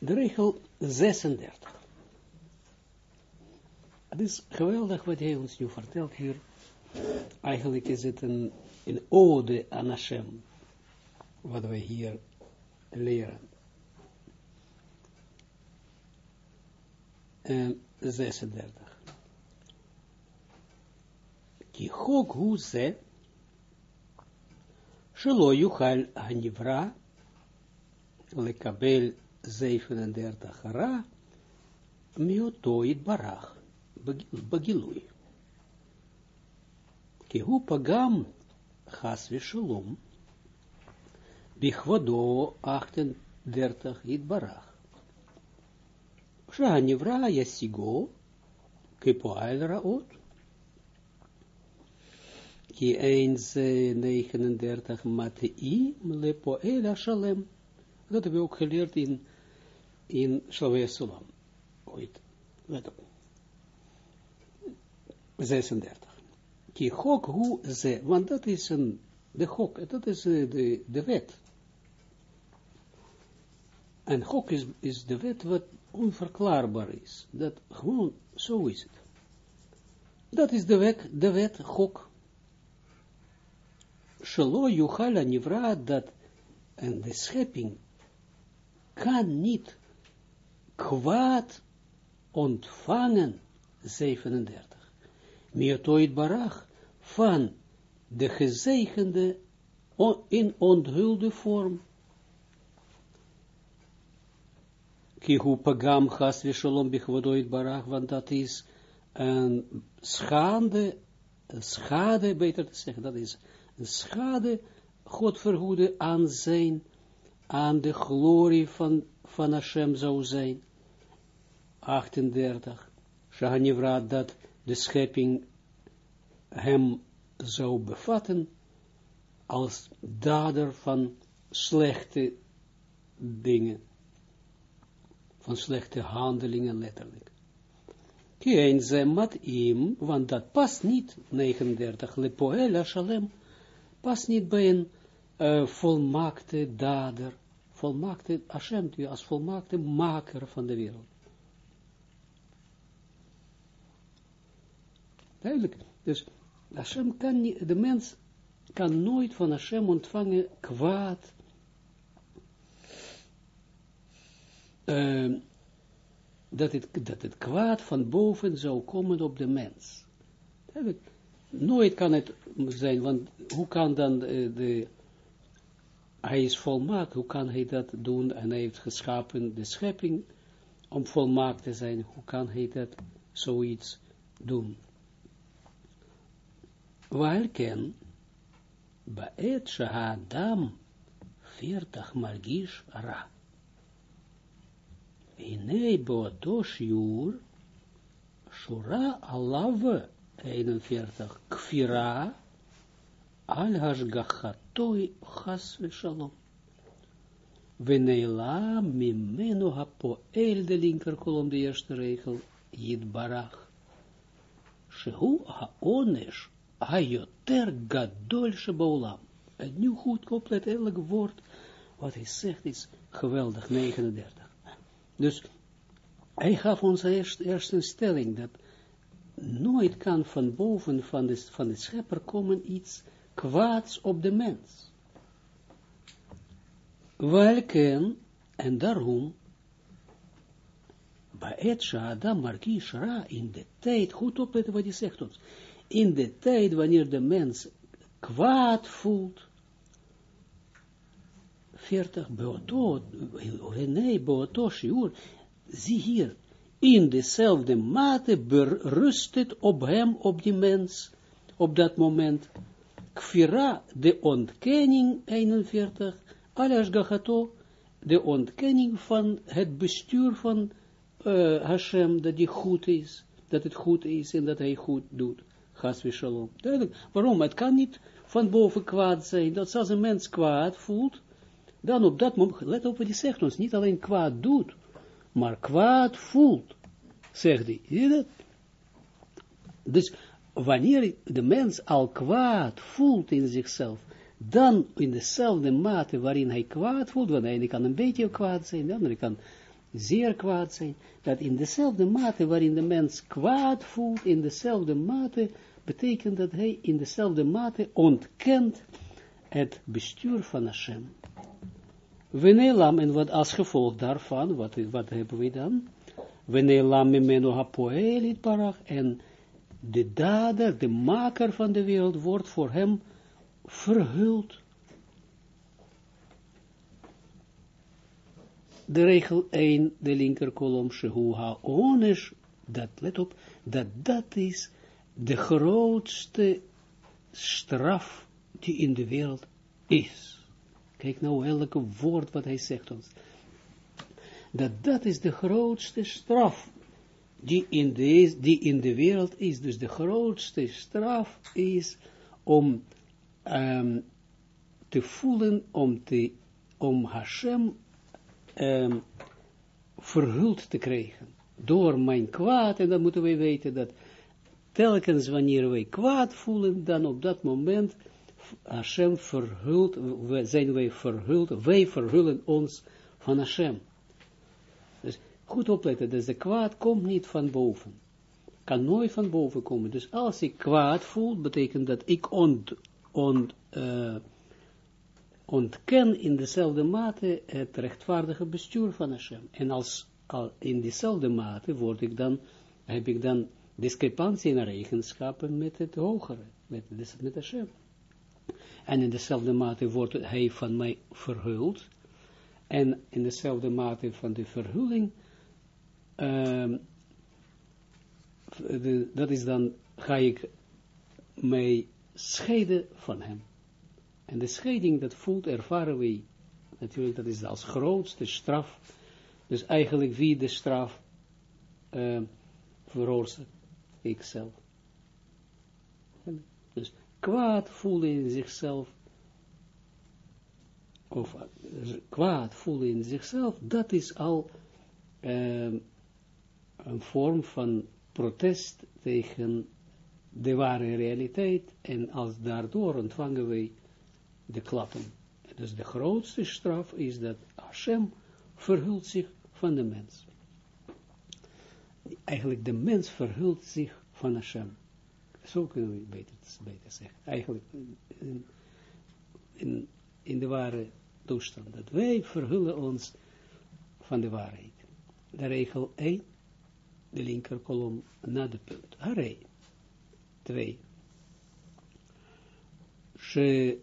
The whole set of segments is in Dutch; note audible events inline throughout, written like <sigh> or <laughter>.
de regel 36. Het is geweldig wat hij ons nu vertelt hier. Eigenlijk is het een, een ode aan Hashem, wat we hier leren. En 36. Ki chok hu ze, yuchal hanivra, lekabel 37 ra, miotoid barach, bagilui. Ki hu pagam chas vishalom, bichvado 38 it barach. Shahanivra yasigo, kipoail raot. Ki eens 39 matei, lepoel shalem. Dat hebben we ook geleerd in, in Slavia Sulam. Ooit. Let op. 36. Ki hok hu ze, want dat is een, de hok, dat is de, de wet. En hok is, is de wet wat onverklaarbaar is. Dat gewoon, zo is het. Dat is de wet, de wet hok. Shelo yuchala nivra, dat en de schepping kan niet kwaad ontvangen, 37. Miotoid barach, van de gezegende in onthulde vorm. Kihu pagam chas vishalom barach, want dat is een schade, schade, beter te zeggen, dat is een schade, God verhoede aan zijn aan de glorie van, van Hashem zou zijn. 38. Shahanivra dat de schepping hem zou bevatten als dader van slechte dingen, van slechte handelingen letterlijk. Kien ze mat im, want dat past niet, 39, lepoel shalem, past niet bij een uh, volmaakte dader, volmaakte Hashem, als volmaakte maker van de wereld. Duidelijk. Dus Hashem kan niet, de mens kan nooit van Hashem ontvangen kwaad, uh, dat, het, dat het kwaad van boven zou komen op de mens. Nooit kan het zijn, want hoe kan dan de, de hij is volmaakt, hoe kan hij dat doen? En hij heeft geschapen de schepping om volmaakt te zijn. Hoe kan hij dat zoiets doen? Welken, baet shahadam, 40 margish ra. Inei boato shiur, shura alav, 41, kfira, al hashgachatoi chas v'shalom. Veneila mimeno hapoel de linker kolom de eerste regel. Shehu haonesh hayoter gadol shebaulam. Het nu goed compleet elk woord wat hij zegt is geweldig, 39. Dus hij gaf ons eerst, eerst een stelling dat nooit kan van boven van de, van de schepper komen iets kwaads op de mens. Welken, en daarom, Baet Adam Markish Ra, in de tijd, goed opletten wat hij zegt ons, in de tijd wanneer de mens kwaad voelt, 40 Beoto, nee, Beoto Shiur, zie hier, in dezelfde mate berust het op hem, op die mens, op dat moment, Kfira, de ontkenning, 41, alias gachato, de ontkenning van het bestuur van uh, Hashem, dat die goed is, dat het goed is en dat hij goed doet. Gas shalom. Duidelijk. Waarom? Het kan niet van boven kwaad zijn. Dat als een mens kwaad voelt, dan op dat moment, let op wat hij zegt ons, niet alleen kwaad doet, maar kwaad voelt, zegt hij. Zie je dat? Dus wanneer de mens al kwaad voelt in zichzelf, dan in dezelfde mate waarin hij kwaad voelt, want ene kan een beetje kwaad zijn, de andere kan zeer kwaad zijn, dat in dezelfde mate waarin de mens kwaad voelt, in dezelfde mate, betekent dat hij in dezelfde mate ontkent het bestuur van Hashem. Wenelam, en wat als gevolg daarvan, wat, wat hebben we dan? Wenelam memeno hapoelit parach, en de dader, de maker van de wereld, wordt voor hem verhuld. De regel 1, de linker kolom, Shehu HaOnesh, dat, let op, dat dat is de grootste straf die in de wereld is. Kijk nou elke woord wat hij zegt ons. Dat dat is de grootste straf die in de, die in de wereld is. Dus de grootste straf is om um, te voelen, om, te, om Hashem um, verhuld te krijgen. Door mijn kwaad, en dan moeten wij weten dat telkens wanneer wij kwaad voelen, dan op dat moment Hashem verhult, zijn wij verhuld, wij verhullen ons van Hashem. Dus goed opletten, dus de kwaad komt niet van boven. Kan nooit van boven komen. Dus als ik kwaad voel, betekent dat ik uh, ontken in dezelfde mate het rechtvaardige bestuur van Hashem. En als al in dezelfde mate word ik dan, heb ik dan discrepantie in eigenschappen met het hogere, met, met Hashem. En in dezelfde mate wordt hij van mij verhuld. En in dezelfde mate van de verhulling, de, dat is dan, ga ik mij scheiden van hem. En de scheiding, dat voelt, ervaren we, natuurlijk, dat is als grootste straf. Dus eigenlijk wie de straf uh, veroorzaakt, ikzelf. Dus kwaad voelen in zichzelf, of uh, kwaad voelen in zichzelf, dat is al uh, een vorm van protest tegen de ware realiteit, en als daardoor ontvangen wij de klappen. Dus de grootste straf is dat Hashem verhult zich van de mens Eigenlijk de mens verhult zich van Hashem. Zo kunnen we beter, beter zeggen. Eigenlijk in, in, in de ware toestand. Dat wij verhullen ons van de waarheid. De regel 1, de linker kolom na de punt. Harei. 2. She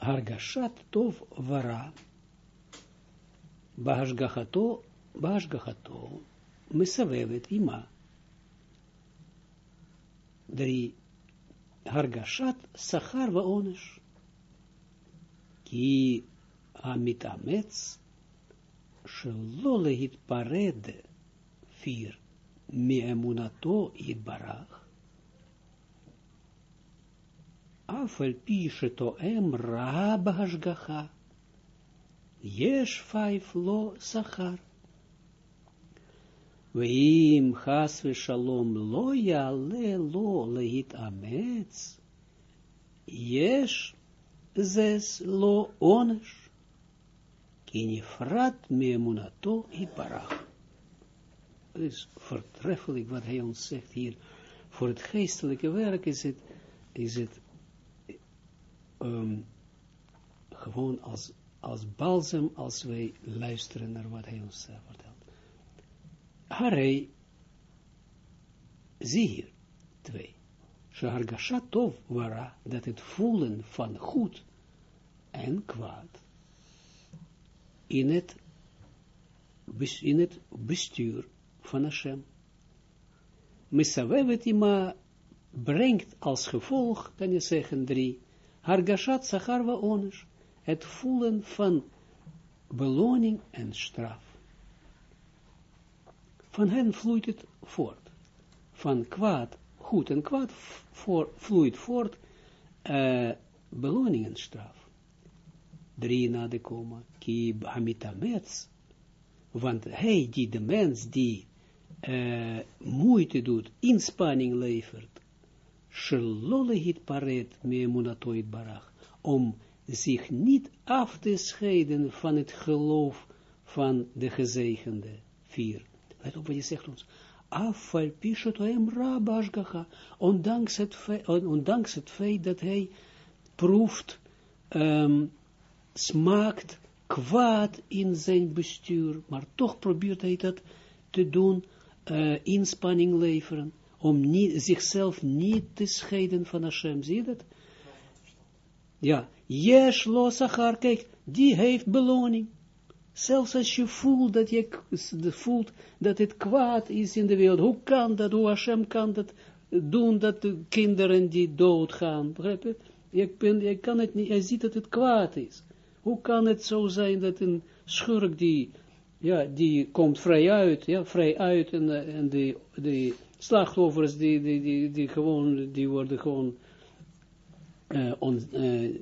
hargashat tov vara, בהשגחתו, בהשגחתו, מסבבת ima. Drie, hargashat sachar vaonesh. Ki המתאמץ שלא להתפרד, vier, מאמונתו יתברך, אף על פי שתואם רע בהשגחה, יש פייף לו שכר. ואם חס ושלום לא יעלה לו להתאמץ, יש זס לו עונש, כי נפרד מאמונתו יתברך. Het is voortreffelijk wat hij ons zegt hier. Voor het geestelijke werk is het, is het um, gewoon als, als balsem als wij luisteren naar wat hij ons uh, vertelt. Harei, zie hier, twee. Shahargasha tov wara, dat het voelen van goed en kwaad in het, in het bestuur van Hashem. Misavevet ima brengt als gevolg, kan je zeggen, drie, Hargashat Sacharwa Onish, het voelen van beloning en straf. Van hen vloeit het voort. Van kwaad, goed en kwaad voor, vloeit voort uh, beloning en straf. Drie na de koma, ki hamitamets, want hij die de mens die uh, moeite doet, inspanning levert, Shalolehit paret barach, om zich niet af te scheiden van het geloof van de gezegende. Vier. Let op wat je zegt ons. Afval pishet hem rabashgacha. Ondanks het, ondanks het feit dat hij proeft, um, smaakt kwaad in zijn bestuur, maar toch probeert hij dat te doen, uh, inspanning leveren, om niet, zichzelf niet te scheiden van Hashem. Zie je dat? Ja, Yesh losachar, kijk, die heeft beloning. Zelfs als je voelt dat je voelt dat het kwaad is in de wereld, hoe kan dat, hoe Hashem kan dat doen, dat de kinderen die doodgaan, begrijp je? Je, ben, kan het niet, je ziet dat het kwaad is. Hoe kan het zo zijn dat een schurk die, ja, die komt vrij uit, ja, vrij uit en, en die, die slachtoffers die, die, die, die gewoon, die worden gewoon, on, uh,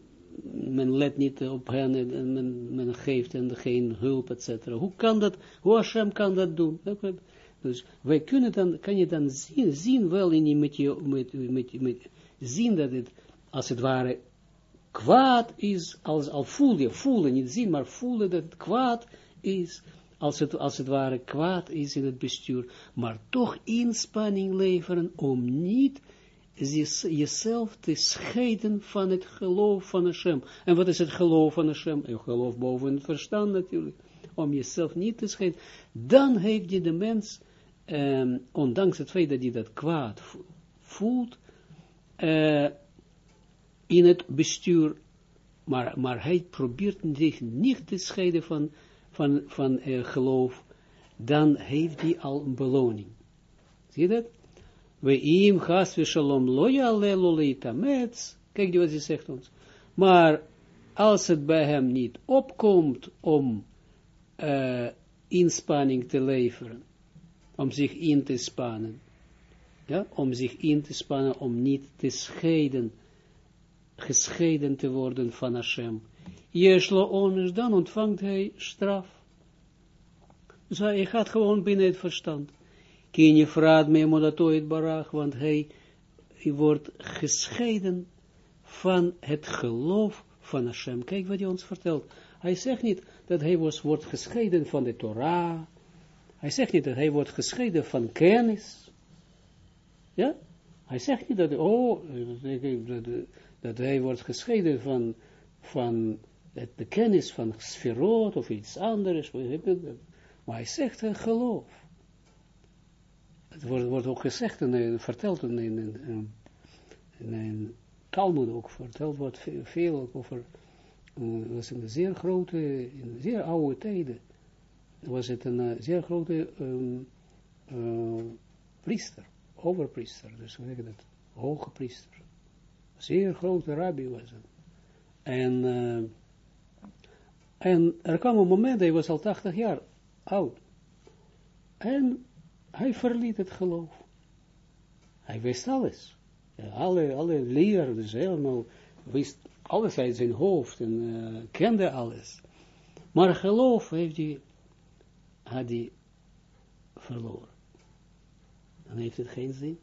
men let niet op hen en men, men geeft hen geen hulp, etc. Hoe kan dat, hoe Hashem kan dat doen? Dus wij kunnen dan, kan je dan zien, zien wel in met je, met, met, met, zien dat het, als het ware, kwaad is, als al voel je, voelen, niet zien, maar voelen dat het kwaad is, als het, als het ware kwaad is in het bestuur, maar toch inspanning leveren om niet jezelf te scheiden van het geloof van Hashem. En wat is het geloof van Hashem? Je geloof boven het verstand natuurlijk. Om jezelf niet te scheiden. Dan heeft je de mens, um, ondanks het feit dat hij dat kwaad voelt, uh, in het bestuur, maar, maar hij probeert zich niet te scheiden van, van, van uh, geloof, dan heeft hij al een beloning. Zie je dat? We im gas we shalom loya lelolita mets. Kijk wat hij zegt ons. Maar als het bij hem niet opkomt om uh, inspanning te leveren, om zich in te spannen, ja, om zich in te spannen, om niet te scheiden, gescheiden te worden van Hashem. Jeslo onus, dan ontvangt hij straf. Dus hij gaat gewoon binnen het verstand. Ken je vraat me modatoit barach, want hij, wordt gescheiden van het geloof van Hashem. Kijk wat hij ons vertelt. Hij zegt niet dat hij was, wordt gescheiden van de Torah. Hij zegt niet dat hij wordt gescheiden van kennis. Ja? Hij zegt niet dat, oh, dat, dat hij wordt gescheiden van, van de kennis van sferot of iets anders. Maar hij zegt een geloof het wordt, wordt ook gezegd en verteld in, in, in, Talmud ook verteld wordt veel, over, uh, was de zeer grote, in zeer oude tijden, was het een uh, zeer grote uh, priester, overpriester, dus hoe zeg dat, hoge priester, zeer grote rabbi was het. En, en er kwam een moment, hij was al 80 jaar oud, en hij verliet het geloof. Hij wist alles. alle, alle leer, dus helemaal, wist alles uit zijn hoofd en uh, kende alles. Maar geloof heeft hij, had hij verloren. Dan heeft het geen zin.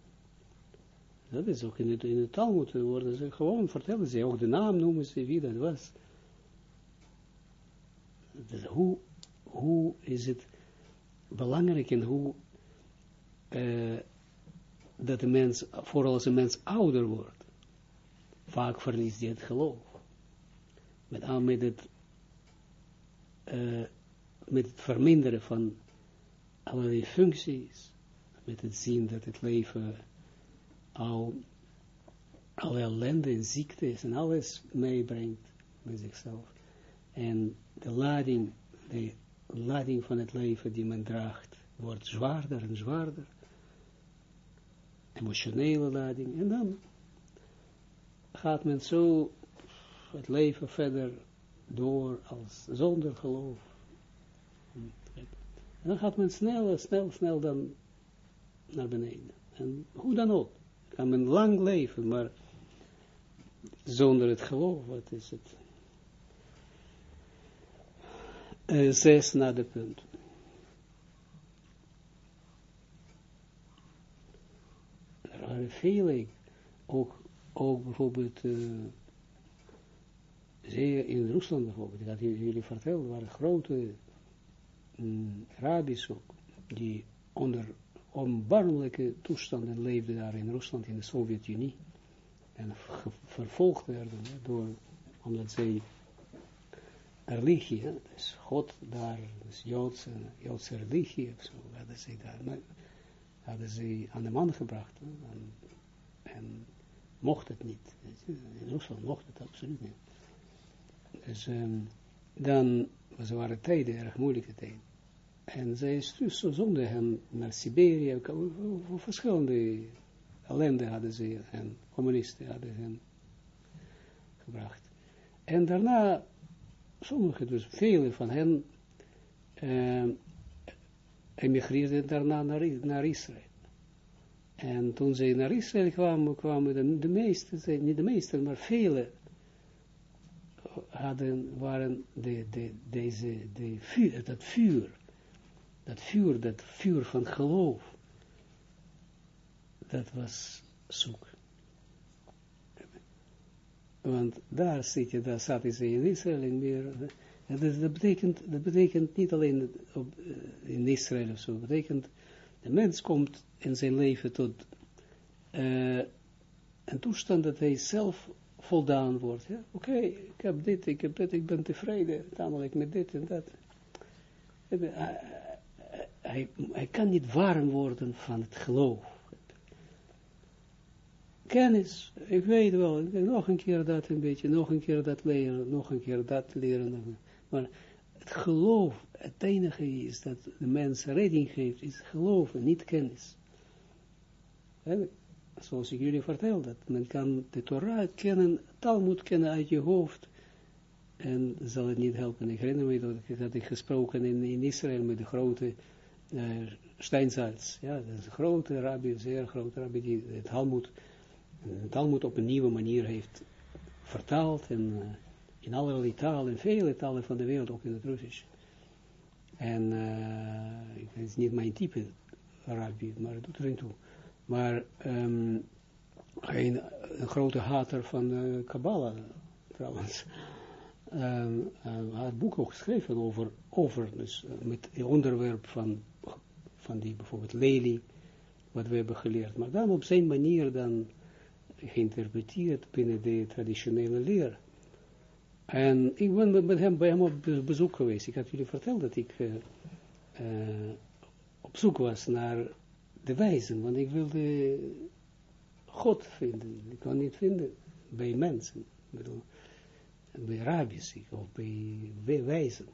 Dat is ook in het, in het Talmud worden ze gewoon vertellen ze, ook de naam noemen ze wie dat was. Dus hoe, hoe is het belangrijk en hoe uh, dat de mens, vooral als een mens ouder wordt, vaak verliest hij het geloof. Met, aan met het, uh, met het verminderen van allerlei functies, met het zien dat het leven al alle ellende en ziektes en alles meebrengt bij zichzelf. En de lading, de lading van het leven die men draagt, wordt zwaarder en zwaarder emotionele lading, en dan gaat men zo het leven verder door als zonder geloof. En dan gaat men snel, snel, snel dan naar beneden. En hoe dan ook, kan men lang leven, maar zonder het geloof, wat is het? Uh, zes naar de punt. Waren vele, ook, ook bijvoorbeeld, uh, in Rusland bijvoorbeeld, ik had jullie verteld, waren grote mm, die onder onbarmelijke toestanden leefden daar in Rusland, in de Sovjet-Unie, en vervolgd werden door, omdat zij religie, dus God daar, dus Joodse, Joodse religie of zo, hadden ze daar, hadden ze aan de man gebracht, en, en mocht het niet. In Rusland mocht het absoluut niet. Dus um, dan, ze waren tijden, erg moeilijke tijden. En zij zonden hem naar Siberië, verschillende ellende hadden ze, en communisten hadden hem gebracht. En daarna, sommigen, dus vele van hen, uh, emigreerden daarna naar, Israël. En toen ze naar Israël kwamen, kwamen de, de meeste, niet de meeste, maar vele hadden, waren de, de, deze, de vuur, dat vuur, dat vuur, dat vuur van geloof, dat was zoek. Want daar zit je, daar zat ze in Israël en meer. Dat, betekent, dat betekent niet alleen op, eh, in Israël of zo, dat betekent, de mens komt in zijn leven tot uh, een toestand dat hij zelf voldaan wordt. Oké, ik heb dit, ik heb dit, ik ben tevreden, namelijk met dit en dat. Hij, hij, hij kan niet warm worden van het geloof. Kennis, ik weet wel, nog een keer dat een beetje, nog een keer dat leren, nog een keer dat leren. Maar het geloof, het enige is dat de mens redding geeft, is geloof en niet kennis. En zoals ik jullie vertel, dat men kan de Torah kennen, Talmud kennen uit je hoofd, en zal het niet helpen. Ik herinner me dat ik, gesproken in, in Israël met de grote uh, Steinsalz, ja, dat is een grote rabbi, een zeer grote rabbi, die het Talmud, het Talmud op een nieuwe manier heeft vertaald, en uh, in allerlei talen, vele talen van de wereld, ook in het Russisch. En uh, het is niet mijn type rabbi, maar het doet er niet toe maar um, een, een, grote hater van uh, Kabbalah, trouwens, um, um, had ook geschreven over, over dus uh, met het onderwerp van, van die bijvoorbeeld Lely, wat we hebben geleerd, maar dan op zijn manier dan geïnterpreteerd binnen de traditionele leer. En ik ben met hem, bij hem op bezoek geweest. Ik had jullie verteld dat ik uh, op zoek was naar de wijzen, want ik wilde God vinden. Ik kan niet vinden bij mensen, bedoel, bij rabbis of bij wijzen.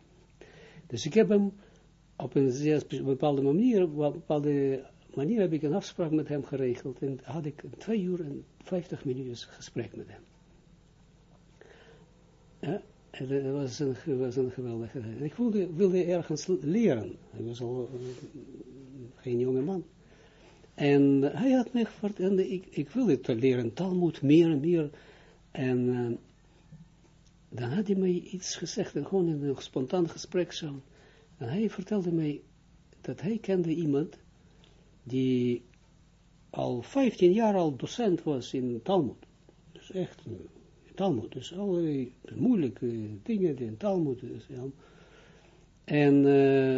Dus ik heb hem op een bepaalde manier, op een bepaalde manier heb ik een afspraak met hem geregeld en had ik twee uur en vijftig minuten gesprek met hem. Ja, en dat was een, was een geweldige. Ik wilde, wilde ergens leren. Hij was al geen jonge man. En hij had me gevraagd, en ik, ik wilde te leren Talmud meer en meer. En uh, dan had hij mij iets gezegd, en gewoon in een spontaan gesprek zo. En hij vertelde mij dat hij kende iemand die al 15 jaar al docent was in Talmud. Dus echt Talmud, dus allerlei moeilijke dingen in Talmud. Dus. En, uh,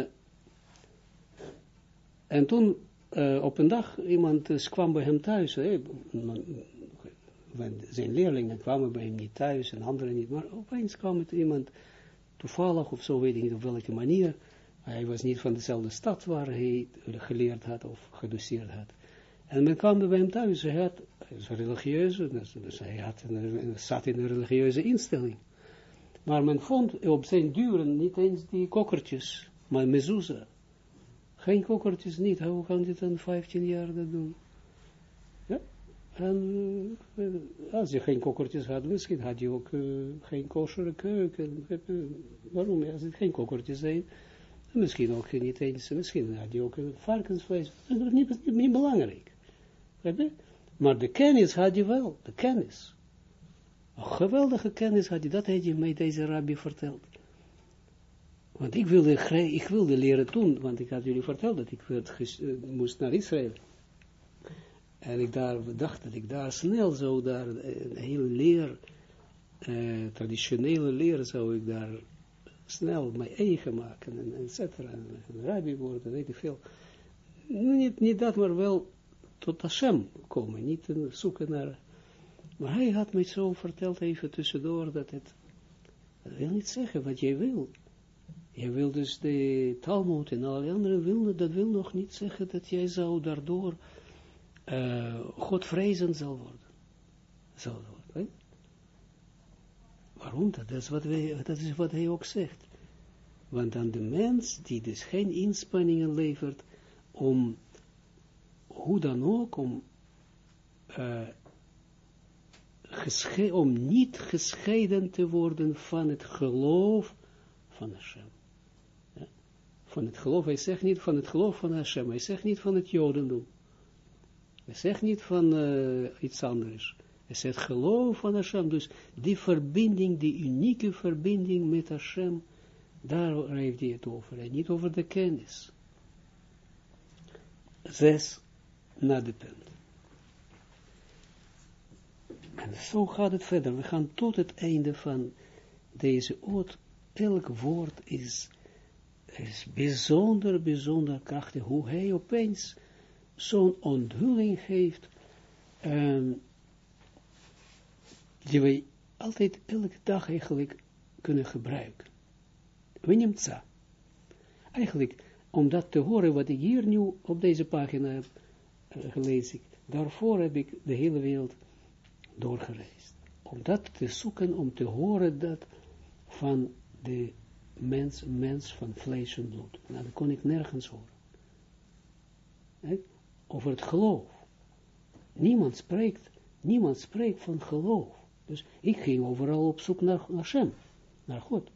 en toen uh, op een dag, iemand dus kwam bij hem thuis, hè, zijn leerlingen kwamen bij hem niet thuis en anderen niet, maar opeens kwam het iemand toevallig of zo, weet ik niet op welke manier, hij was niet van dezelfde stad waar hij geleerd had of gedoseerd had. En men kwam bij hem thuis, hij had, hij religieuze, dus, dus hij had zat in een religieuze instelling. Maar men vond op zijn duren niet eens die kokkertjes, maar mezuzah. Geen kokkertjes niet. Hoe kan dit dan 15 jaar dat doen? Ja. En uh, als je geen kokkertjes had, misschien had je ook uh, geen kosher keuken. Waarom? Als het geen kokkertjes zijn, misschien ook niet eens, misschien had je ook varkensvlees. Dat is niet, niet belangrijk. Maar de kennis had je wel, de kennis. Een geweldige kennis had je, dat had je mij deze rabbi verteld. Want ik wilde, ik wilde leren toen, want ik had jullie verteld dat ik uh, moest naar Israël. En ik daar dacht dat ik daar snel zou daar een hele leer, uh, traditionele leer zou ik daar snel mijn eigen maken, en et cetera, een rabbi worden, weet ik veel. Niet, niet dat, maar wel tot Hashem komen, niet zoeken naar... Maar hij had mij zo verteld even tussendoor, dat het, dat wil niet zeggen wat jij wil. Je wil dus de Talmud en alle andere wil, dat wil nog niet zeggen dat jij zou daardoor uh, God vrezen zal worden. Zal worden. Waarom dat? Dat is, wat wij, dat is wat hij ook zegt. Want dan de mens die dus geen inspanningen levert om, hoe dan ook, om, uh, om niet gescheiden te worden van het geloof van Hashem. Ja? Van het geloof, hij zegt niet van het geloof van Hashem, hij zegt niet van het Jodendom. Hij zegt niet van uh, iets anders. Hij zegt geloof van Hashem. Dus die verbinding, die unieke verbinding met Hashem, daar heeft hij het over. En niet over de kennis. Zes, na de punt. En zo gaat het verder. We gaan tot het einde van deze oot. Elk woord is, is bijzonder, bijzonder krachtig. Hoe hij opeens zo'n onthulling geeft, die wij altijd elke dag eigenlijk kunnen gebruiken. We nemen za. Eigenlijk, om dat te horen wat ik hier nu op deze pagina heb gelezen, daarvoor heb ik de hele wereld doorgereisd. Om dat te zoeken, om te horen dat van de mens, mens van vlees en bloed. Nou, dat kon ik nergens horen over het geloof. Niemand spreekt, niemand spreekt van geloof. Dus ik ging overal op zoek naar, naar Shem, naar God.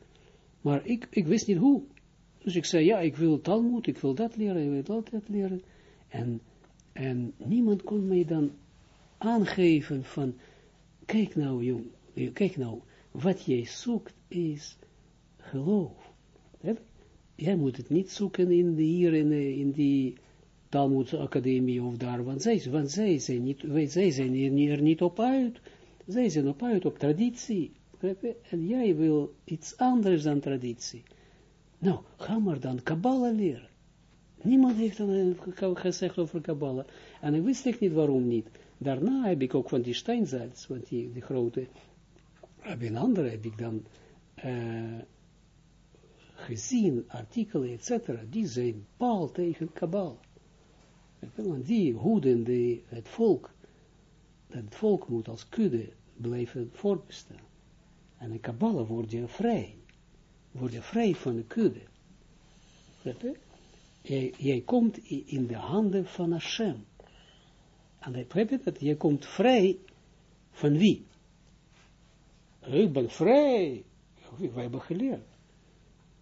Maar ik, ik wist niet hoe. Dus ik zei, ja, ik wil Talmud, ik wil dat leren, ik wil dat, dat leren. En, en niemand kon mij dan aangeven van, kijk nou jong, kijk nou, wat jij zoekt is geloof. Jij moet het niet zoeken in de, hier in, in die Talmud Academie of daar, want zij, want zij zijn, niet, zij zijn er niet op uit. Zij zijn op uit op traditie. En jij wil iets anders dan traditie. Nou, ga maar dan Kabbalah leren. Niemand heeft dan gezegd over Kabbalah. En ik wist echt niet waarom niet. Daarna heb ik ook van die Steinsalz, want die, die grote, heb een andere heb ik dan uh, gezien, artikelen, etc. Die zijn paal tegen Kabbalah. Want die hoeden de, het volk, dat het volk moet als kudde blijven voortbestaan. En in Kabbalah word je vrij. Word je vrij van de kudde. Jij, komt in de handen van Hashem. En heb je dat? Jij komt vrij van wie? Ik ben vrij. We hebben geleerd.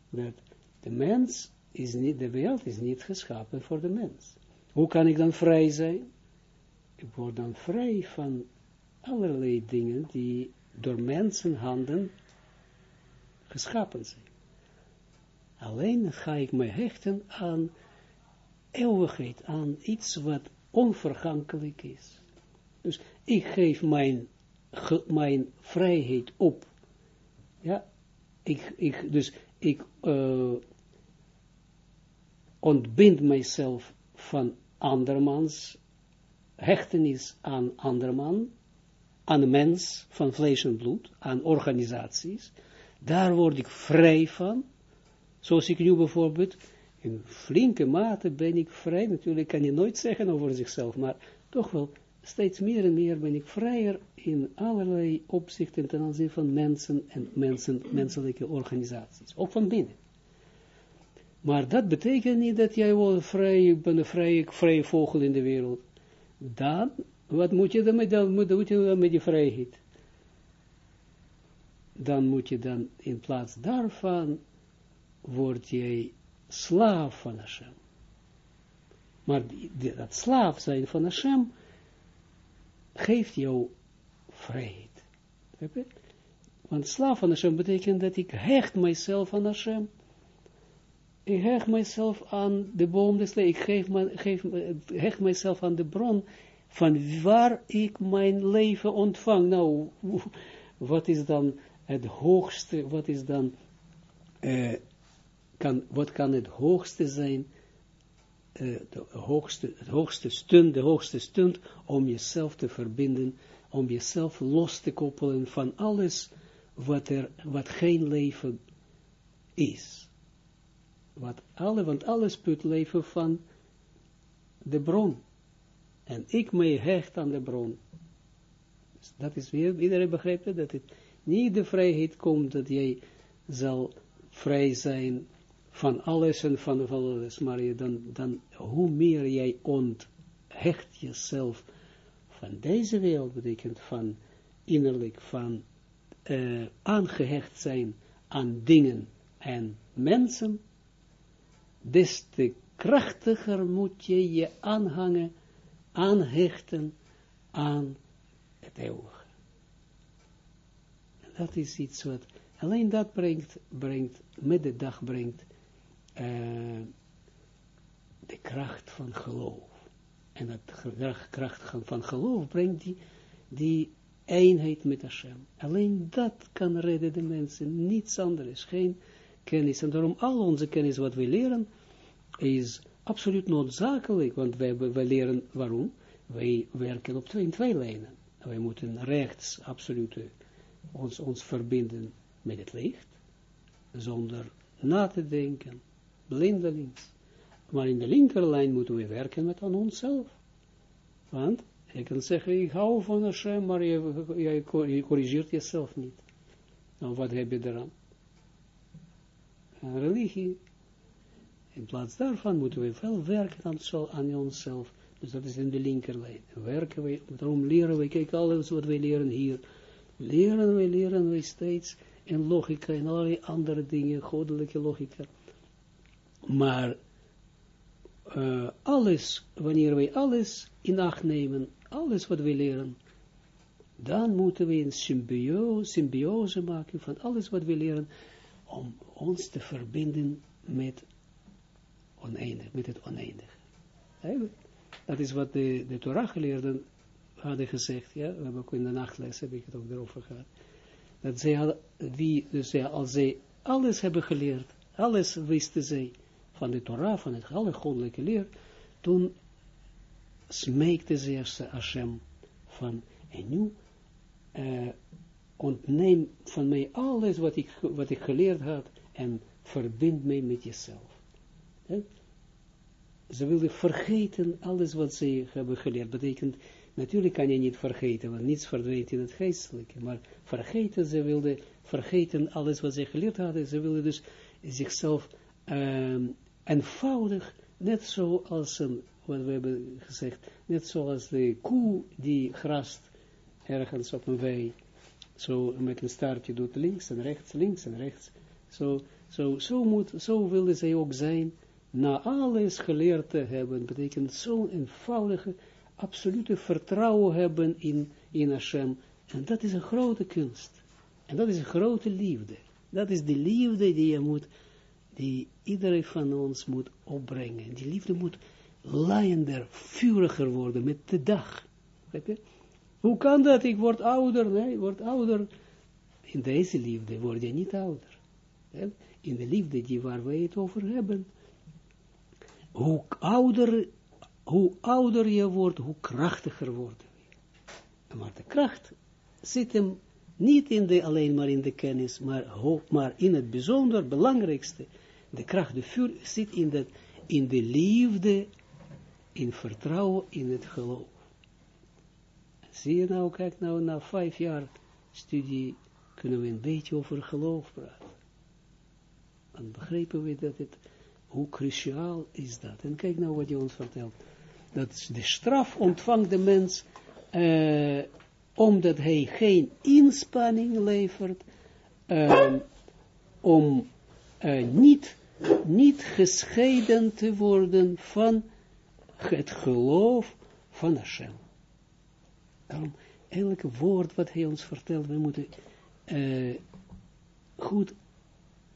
Dat de mens is niet, de wereld is niet geschapen voor de mens. Hoe kan ik dan vrij zijn? Ik word dan vrij van allerlei dingen die door mensenhanden geschapen zijn. Alleen ga ik me hechten aan eeuwigheid, aan iets wat onvergankelijk is. Dus ik geef mijn, mijn vrijheid op. Ja, ik, ik, dus ik uh, ontbind mijzelf van andermans hechtenis aan anderman, aan mens van vlees en bloed, aan organisaties, daar word ik vrij van, zoals ik nu bijvoorbeeld, in flinke mate ben ik vrij, natuurlijk kan je nooit zeggen over zichzelf, maar toch wel steeds meer en meer ben ik vrijer in allerlei opzichten ten aanzien van mensen en mensen, menselijke organisaties, ook van binnen. Maar dat betekent niet dat jij wel vrij, ik ben een vrije, vrije vogel in de wereld. Dan, wat moet je dan met, dan, moet je dan met die vrijheid? Dan moet je dan, in plaats daarvan, word jij slaaf van Hashem. Maar dat slaaf zijn van Hashem, geeft jou vrijheid. Want slaaf van Hashem betekent dat ik hecht mijzelf aan Hashem ik hecht mijzelf aan de boom des ik geef me, hecht mijzelf aan de bron van waar ik mijn leven ontvang. Nou, <laughs> wat is dan het hoogste, wat is dan uh, kan, wat kan het hoogste zijn, de hoogste, het hoogste stunt, de hoogste stunt om jezelf te verbinden, om jezelf los te koppelen van alles wat er, wat geen leven is. Wat alle, want alles put leven van de bron. En ik mij hecht aan de bron. Dus dat is weer, iedereen begrijpt dat het niet de vrijheid komt dat jij zal vrij zijn van alles en van, alles, maar je dan, dan hoe meer jij onthecht jezelf van deze wereld, betekent van innerlijk, van uh, aangehecht zijn aan dingen en mensen, des te krachtiger moet je je aanhangen, aanhechten aan het eeuwige. Dat is iets wat, alleen dat brengt, brengt met de dag brengt uh, de kracht van geloof. En dat kracht van geloof brengt die, die eenheid met Hashem. Alleen dat kan redden de mensen, niets anders, geen kennis. En daarom al onze kennis wat we leren, is absoluut noodzakelijk, want wij, wij leren waarom? Wij werken op twee, twee lijnen. Wij moeten rechts absoluut ons, ons verbinden met het licht, zonder na te denken, blindelings. Maar in de linkerlijn moeten we werken met aan onszelf. Want je kan zeggen, ik hou van Hashem, maar je, je, corrigeert jezelf niet. Nou, wat heb je eraan? Religie. In plaats daarvan moeten we wel werken aan, onszelf. Dus dat is in de linkerlijn. Werken we, daarom leren we, kijk alles wat wij leren hier. Leren we, leren we steeds in logica en allerlei andere dingen, goddelijke logica. Maar uh, alles, wanneer wij alles in acht nemen, alles wat we leren, dan moeten we een symbiose, symbiose maken van alles wat we leren, om ons te verbinden met oneindig, met het oneindige. Dat is wat de, de Torah-geleerden hadden gezegd, ja, we hebben ook in de nachtles, heb ik het ook erover gehad, dat zij wie, dus ja, als zij alles hebben geleerd, alles wisten zij, van de Torah, van het alle goddelijke leer, toen smeekte ze Hashem van, en nu uh, ontneem van mij alles wat ik, wat ik geleerd had, en verbind mij met jezelf. Ze wilden vergeten alles wat ze hebben geleerd. Betekent, natuurlijk kan je niet vergeten, want niets verdwijnt in het geestelijke. Maar vergeten, ze wilden vergeten alles wat ze geleerd hadden. Ze wilden dus zichzelf um, eenvoudig, net zoals een, wat we hebben gezegd, net zoals de koe die grast ergens op een wei, zo met een staartje doet links en rechts, links en rechts. Zo, zo, zo, moet, zo wilde zij ook zijn, na alles geleerd te hebben, betekent zo'n eenvoudige, absolute vertrouwen hebben in, in Hashem. En dat is een grote kunst. En dat is een grote liefde. Dat is de liefde die je moet die iedereen van ons moet opbrengen. Die liefde moet laaiender, vuriger worden met de dag. Hoe kan dat? Ik word ouder. Nee, ik word ouder. In deze liefde word je niet ouder. In de liefde die waar wij het over hebben. Hoe ouder, hoe ouder je wordt, hoe krachtiger wordt je. Maar de kracht zit hem niet in de, alleen maar in de kennis, maar, maar in het bijzonder belangrijkste de kracht, de vuur zit in, dat, in de liefde, in vertrouwen, in het geloof. Zie je nou, kijk nou, na vijf jaar studie kunnen we een beetje over geloof praten. Dan begrijpen we dat het, hoe cruciaal is dat. En kijk nou wat je ons vertelt. Dat de straf ontvangt de mens, uh, omdat hij geen inspanning levert, uh, om uh, niet niet gescheiden te worden van het geloof van Hashem. Daarom, elke woord wat hij ons vertelt, we moeten uh, goed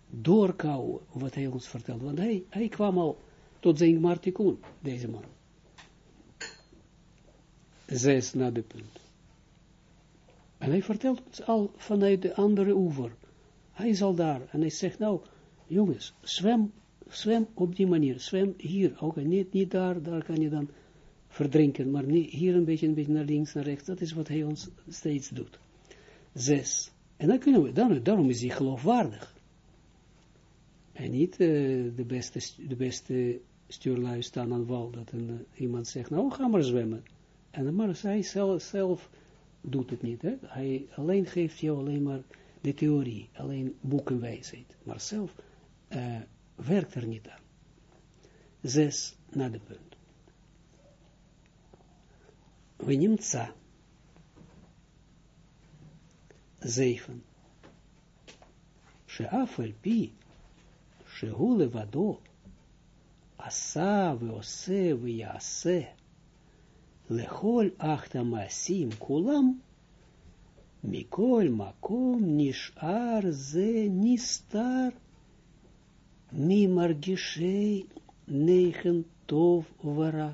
doorkouwen wat hij ons vertelt. Want hij, hij kwam al tot zijn martikoen, deze man. Zes na de punt. En hij vertelt ons al vanuit de andere oever. Hij is al daar. En hij zegt, nou, jongens, zwem, zwem op die manier, zwem hier, ook niet, niet daar, daar kan je dan verdrinken, maar niet, hier een beetje, een beetje naar links, naar rechts, dat is wat hij ons steeds doet. Zes. En dan kunnen we, dan, daarom is hij geloofwaardig. En niet uh, de, beste, de beste stuurlui staan aan wal, dat een, uh, iemand zegt, nou ga maar zwemmen. En maar hij zelf, zelf doet het niet. Hij alleen geeft jou alleen maar de theorie, alleen boekenwijsheid. Maar zelf eh, werkt er niet aan. Zes, naar de punt. We nemen tsa. Zeven. Sheaf el pi, hule vado. asa we osse we yase. ויעשה לכל אכת המעשים כולם, מכל מקום נשאר זה נסתר ממרגישי נכן טוב ורע.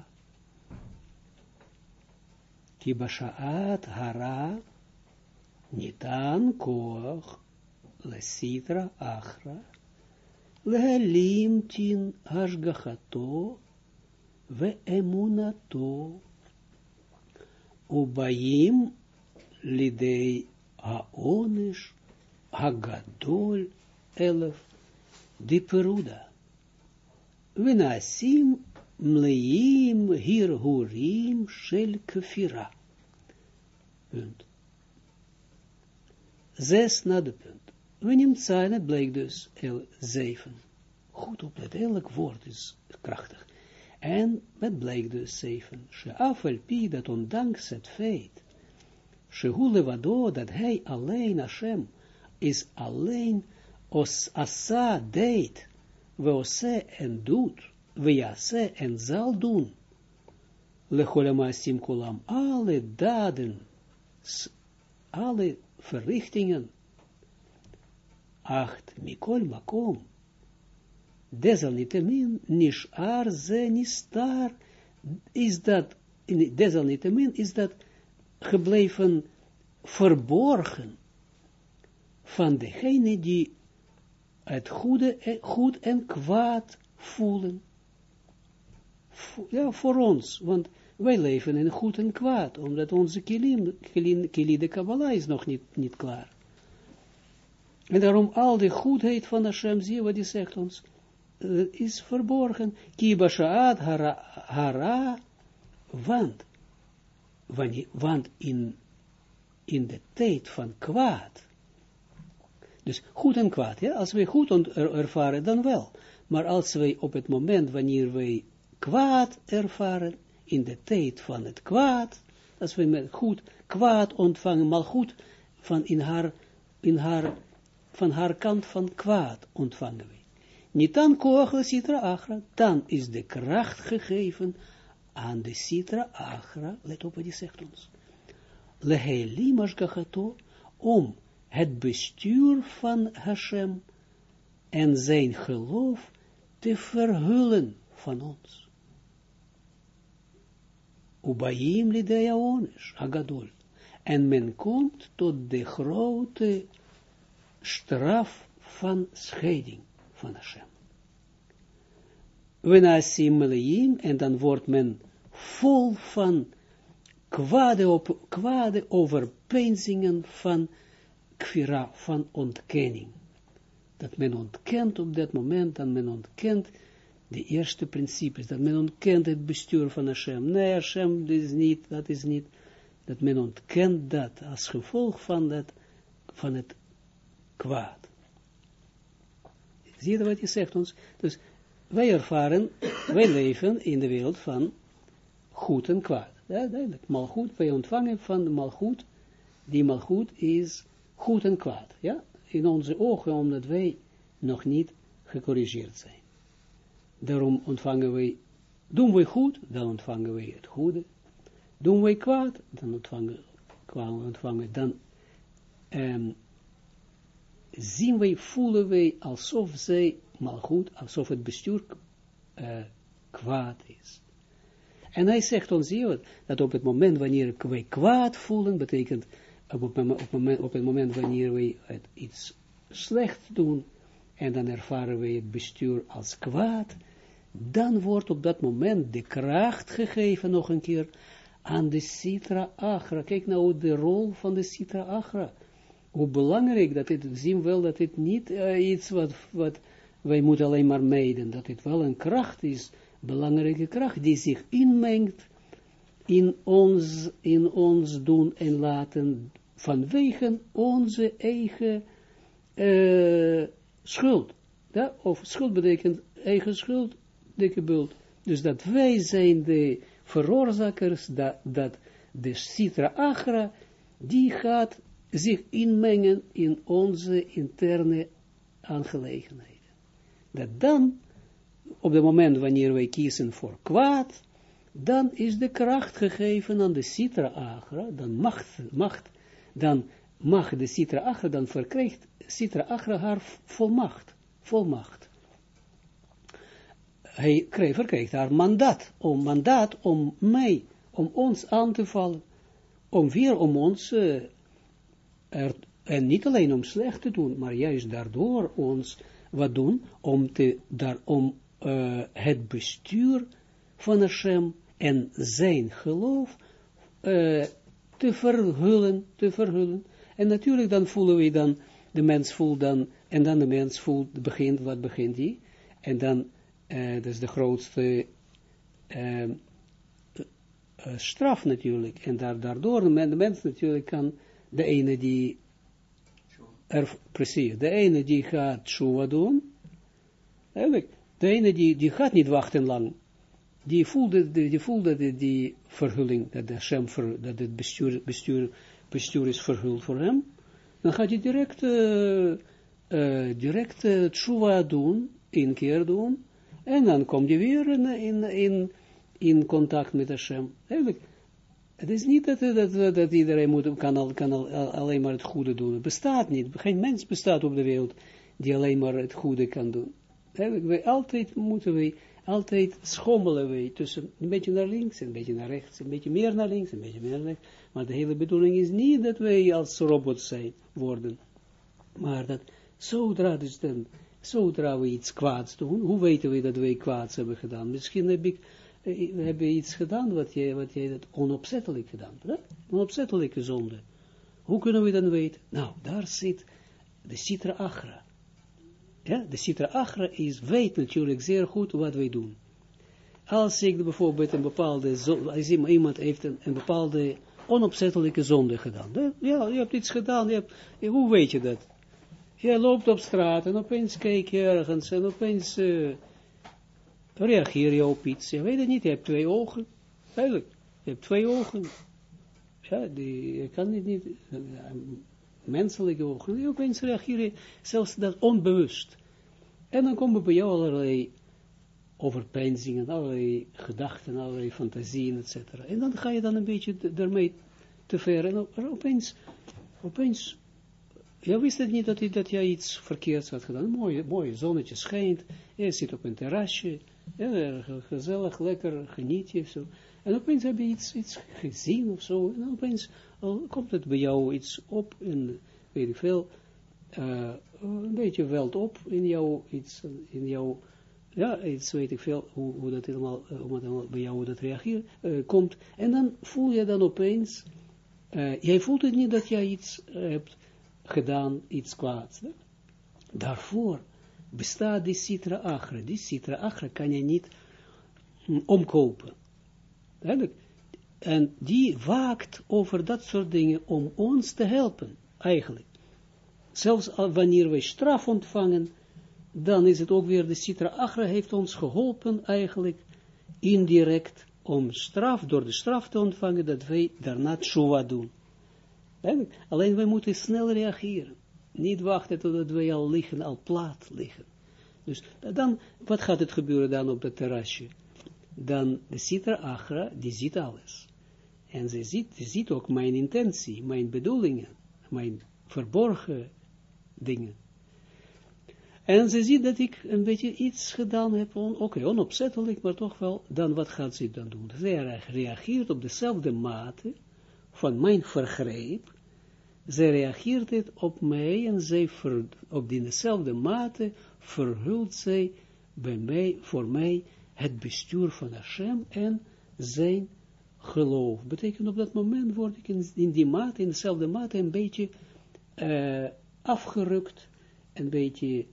כי בשעת הרע ניתן כוח לסיטרא אחרא, להעלים תין השגחתו ואמונתו, Ubayim lidei haonish agadol, elef diperuda. vinasim млеїм гіргурім шель кефіра. Punt. Zes na de punt. We nemen het blijkt dus heel zeven. Goed woord is krachtig. En het bleek dus zeven. She afel pi, dat ondanks het feit, she levado, dat hij alleen, Hashem, is alleen, os asa deed, we ose en doet, Vejase en zal doen. Lecholamasim kolam, alle daden, alle verrichtingen. Acht, mikol makom. Desalniettemin, nishar ze nistar, is dat, desalniettemin is dat gebleven verborgen van degene die het goede, goed en kwaad voelen ja, voor ons, want wij leven in goed en kwaad, omdat onze kilim, kilim, de Kabbalah is nog niet, niet klaar. En daarom al de goedheid van Hashem, zie wat hij zegt ons, is verborgen. Kibashaat hara, hara, want, want in, in de tijd van kwaad, dus goed en kwaad, ja, als wij goed ervaren, dan wel. Maar als wij op het moment wanneer wij kwaad ervaren, in de tijd van het kwaad, als we met goed kwaad ontvangen, maar goed van in haar, in haar, van haar kant van kwaad ontvangen we. Niet dan koochle citra agra, dan is de kracht gegeven aan de citra agra, let op hij zegt ons, leheli mashgachato, om het bestuur van Hashem en zijn geloof te verhullen van ons. Ubaim lidea onesh, agadol. En men komt tot de grote straf van scheiding van Hashem. Wenasim meleim, en dan wordt men vol van kwade, op, kwade overpeinzingen van kwira, van ontkenning. Dat men ontkent op dat moment, dat men ontkent de eerste principes, dat men ontkent het bestuur van Hashem. Nee, Hashem is niet, dat is niet, dat men ontkent dat als gevolg van, dat, van het kwaad. Zie je wat hij zegt ons? Dus wij ervaren, <coughs> wij leven in de wereld van goed en kwaad. Ja, duidelijk. Malgoed, wij ontvangen van de malgoed, die malgoed is goed en kwaad. Ja, in onze ogen, omdat wij nog niet gecorrigeerd zijn. Daarom ontvangen wij, doen wij goed, dan ontvangen wij het goede. Doen wij kwaad, dan ontvangen, kwaad ontvangen, dan um, zien wij, voelen wij alsof zij, maar goed, alsof het bestuur uh, kwaad is. En hij zegt ons hier, dat op het moment wanneer wij kwaad voelen, betekent op het moment, op moment wanneer wij het iets slecht doen, en dan ervaren we het bestuur als kwaad, dan wordt op dat moment de kracht gegeven, nog een keer, aan de Sitra Agra. Kijk nou de rol van de Sitra Agra. Hoe belangrijk dat het, zien wel dat het niet uh, iets wat, wat wij moeten alleen maar meiden, dat het wel een kracht is, belangrijke kracht, die zich inmengt in ons, in ons doen en laten, vanwege onze eigen uh, schuld. Ja? Of schuld betekent eigen schuld, dikke bult. Dus dat wij zijn de veroorzakers, dat, dat de Sitra Agra, die gaat zich inmengen in onze interne aangelegenheden. Dat dan, op het moment wanneer wij kiezen voor kwaad, dan is de kracht gegeven aan de Sitra Agra, dan macht, macht, dan mag de Sitra Agra, dan verkrijgt Sitra Agra haar volmacht, volmacht. Hij verkrijgt haar mandaat, om mandaat om mij, om ons aan te vallen, om weer om ons, uh, en niet alleen om slecht te doen, maar juist daardoor ons wat doen, om, te, daar, om uh, het bestuur van Hashem en zijn geloof uh, te verhullen, te verhullen. En natuurlijk dan voelen we dan, de mens voelt dan, en dan de mens voelt, begint, wat begint hij? En dan, uh, dat is de grootste straf natuurlijk. En daar, daardoor, de mens natuurlijk kan, de ene die, er, precies, de ene die gaat tshuva doen, de ene die, die gaat niet wachten lang, die voelde, die, die voelde die, die verhulling, dat de Hashem, dat het bestuur, bestuur, bestuur is verhuld voor hem, dan gaat hij direct, uh, uh, direct uh, tshuva doen, één keer doen, en dan komt hij weer in, in, in, in contact met Hashem. Eigenlijk, het is niet dat, dat, dat iedereen moet, kan, al, kan al, alleen maar het goede doen. Het bestaat niet. Geen mens bestaat op de wereld die alleen maar het goede kan doen. Wij, altijd moeten wij altijd schommelen wij tussen een beetje naar links, een beetje naar rechts, een beetje meer naar links, een beetje meer naar rechts. Maar de hele bedoeling is niet dat wij als robots zijn, worden. Maar dat zodra, dus zodra we iets kwaads doen, hoe weten we dat wij kwaads hebben gedaan? Misschien heb ik, eh, heb je iets gedaan wat jij, wat jij dat onopzettelijk gedaan. Onopzettelijke zonde. Hoe kunnen we dan weten? Nou, daar zit de Sitra Achra. Ja, de Sitra Achra is, weet natuurlijk zeer goed wat wij doen. Als ik bijvoorbeeld een bepaalde, als iemand heeft een, een bepaalde onopzettelijke zonde gedaan. Ja, je hebt iets gedaan, je hebt, hoe weet je dat? Je loopt op straat en opeens kijk je ergens en opeens uh, reageer je op iets. Je weet het niet, je hebt twee ogen. Eigenlijk, je hebt twee ogen. Ja, die, je kan het niet, menselijke ogen, die opeens reageren, zelfs dat onbewust. En dan komen bij jou allerlei overpeinzingen, allerlei gedachten, allerlei fantasieën, etc. En dan ga je dan een beetje daarmee te ver, en opeens, opeens, jij wist het niet dat, je, dat jij iets verkeerds had gedaan, mooi, mooi zonnetje schijnt, je zit op een terrasje, ja, gezellig, lekker, geniet je, zo. En opeens heb je iets, iets gezien of zo, en opeens komt het bij jou iets op, en weet ik veel, uh, een beetje weld op in jou, iets, in jou, ja, iets weet ik veel, hoe, hoe dat helemaal, uh, hoe dat bij jou dat reageert, uh, komt, en dan voel je dan opeens, jij voelt het niet dat jij iets hebt gedaan, iets kwaads, daarvoor bestaat die citra achra, die citra achra kan je niet hm, omkopen. En die waakt over dat soort dingen om ons te helpen, eigenlijk. Zelfs wanneer wij straf ontvangen, dan is het ook weer, de Sitra Achra heeft ons geholpen, eigenlijk, indirect, om straf, door de straf te ontvangen, dat wij daarna tshuva doen. Alleen wij moeten snel reageren. Niet wachten totdat wij al liggen, al plaat liggen. Dus dan, wat gaat het gebeuren dan op het terrasje? dan de Sitra Achra, die ziet alles. En ze ziet, ze ziet ook mijn intentie, mijn bedoelingen, mijn verborgen dingen. En ze ziet dat ik een beetje iets gedaan heb, oké, okay, onopzettelijk, maar toch wel, dan wat gaat ze dan doen? Ze reageert op dezelfde mate van mijn vergreep, zij reageert het op mij en zij ver, op dezelfde mate verhult zij bij mij, voor mij het bestuur van Hashem en zijn geloof. Betekent op dat moment word ik in, in die mate, in dezelfde mate, een beetje uh, afgerukt, een beetje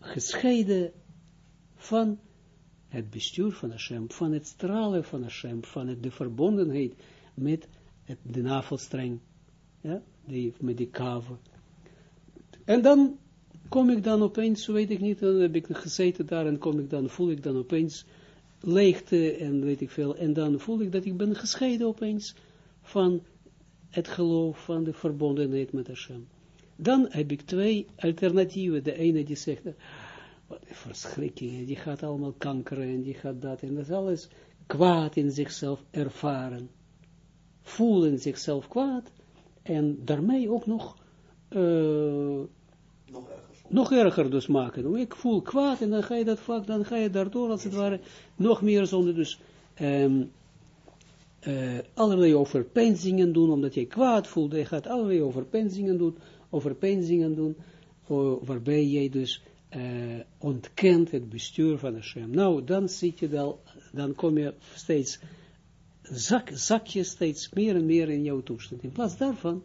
gescheiden van het bestuur van Hashem, van het stralen van Hashem, van het, de verbondenheid met het, de navelstreng, ja, die, met die kave. En dan kom ik dan opeens, weet ik niet, dan heb ik gezeten daar en kom ik dan, voel ik dan opeens leegte en weet ik veel, en dan voel ik dat ik ben gescheiden opeens van het geloof, van de verbondenheid met Hashem. Dan heb ik twee alternatieven. De ene die zegt, wat een verschrikking, die gaat allemaal kankeren en die gaat dat, en dat is alles kwaad in zichzelf ervaren. Voelen zichzelf kwaad, en daarmee ook nog, uh, nog nog erger dus maken. Ik voel kwaad en dan ga je dat vak, dan ga je daardoor als het ware nog meer zonder dus um, uh, allerlei overpeinzingen doen, omdat je kwaad voelt, je gaat allerlei overpeinzingen doen, overpeinzingen doen, waarbij jij dus uh, ontkent het bestuur van Hashem. Nou, dan zit je dan, dan kom je steeds, zak, zak je steeds meer en meer in jouw toestand. In plaats daarvan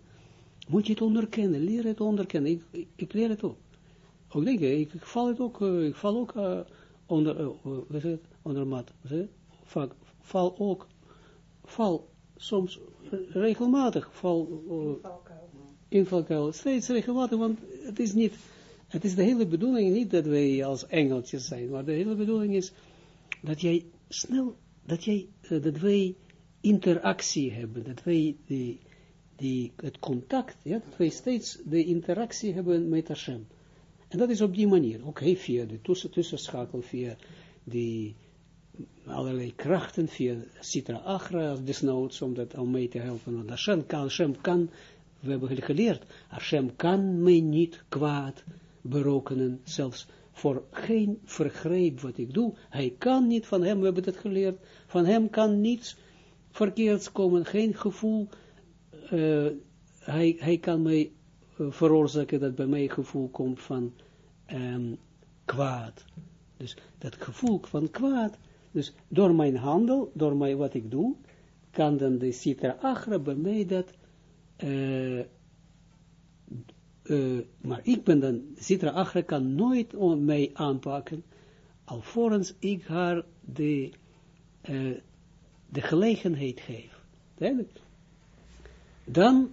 moet je het onderkennen, leren het onderkennen. Ik, ik, ik leer het ook. Ook denk ik, ik val het ook, uh, ik val ook uh, onder, uh, wat is het, onder mat, vaak, val ook, val soms regelmatig, val invalkuil, steeds regelmatig, want het is niet, het is de hele bedoeling niet dat wij als engeltjes zijn, maar de hele bedoeling is dat jij snel, dat jij, dat wij interactie hebben, dat wij die, het contact, ja, dat wij steeds de interactie hebben met Hashem. En dat is op die manier, ook okay, via de tussen, tussenschakel, via die allerlei krachten, via Sitra Achra, desnoods, om dat om mee te helpen. Want Hashem kan, Hashem kan, we hebben geleerd, Hashem kan mij niet kwaad berokkenen, zelfs voor geen vergreep wat ik doe. Hij kan niet van hem, we hebben dat geleerd, van hem kan niets verkeerds komen, geen gevoel, uh, hij, hij kan mij veroorzaken dat bij mij gevoel komt van um, kwaad. Dus dat gevoel van kwaad, dus door mijn handel, door mijn, wat ik doe, kan dan de citra achra bij mij dat, uh, maar ik ben dan, citra achra kan nooit om mij aanpakken, alvorens ik haar de, de gelegenheid geef. Dan,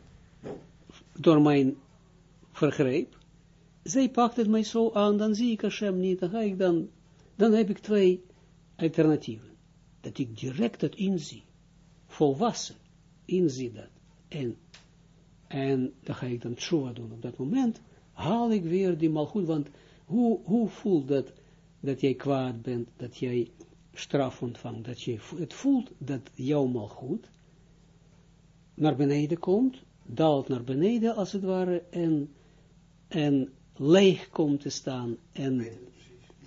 door mijn vergreep, zij pakt het mij zo aan, dan zie ik Hashem niet, dan ga ik dan, dan heb ik twee alternatieven. Dat ik direct het inzie, volwassen, inzie dat, en, en dan ga ik dan tshuva doen. Op dat moment haal ik weer die malgoed, want hoe, hoe voelt dat, dat jij kwaad bent, dat jij straf ontvangt, dat je het voelt dat jouw malgoed naar beneden komt, daalt naar beneden als het ware, en en leeg komt te staan. En,